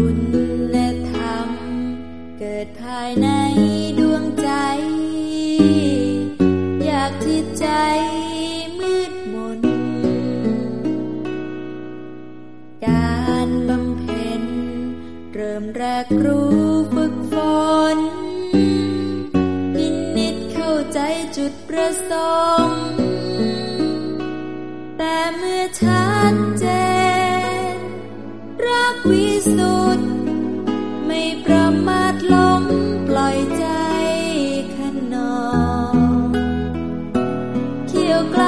คุณธรรม เกิดภายในดวงใจ อยากที่ใจมืดมน การบำเพ็ญเริ่มแรกรู้ฝึกฝนพินิจเข้าใจจุดประสงค์แต่เมื่อชัดเจน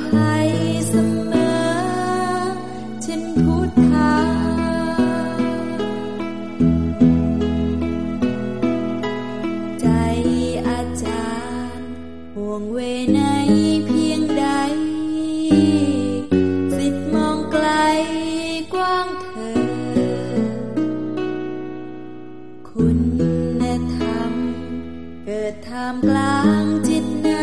ภัยเสมอเช่นพุทธาใจอาจารย์ห่วงเวไนเพียงใด สิทธิ์มองไกลกว้างเธอ คุณธรรมเกิดท่ามกลางจิตน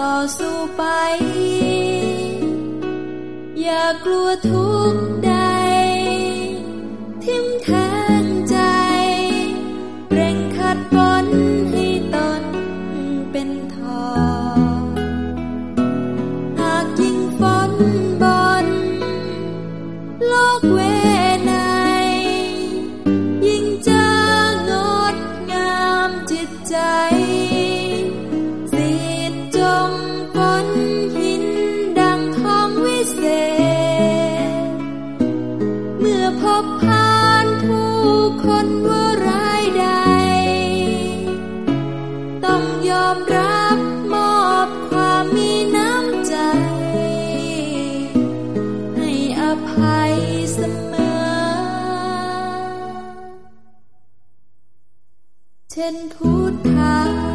ต่อสู้ไป อย่ากลัวทุกข์ใด ทิมแทงใจ เร่งขัดฝนให้ตนเป็นทองหากยิ่งฝน เช่นพุทธา